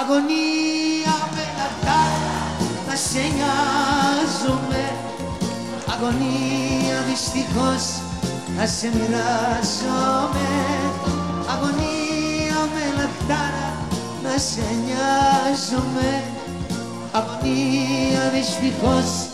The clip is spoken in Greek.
Αγωνία με να σε νοιάζομαι Αγωνία δυστυχώς να σε μοιράζομαι Αγωνία με λαχτάρα να σε νοιάζομαι Αγωνία δυστυχώς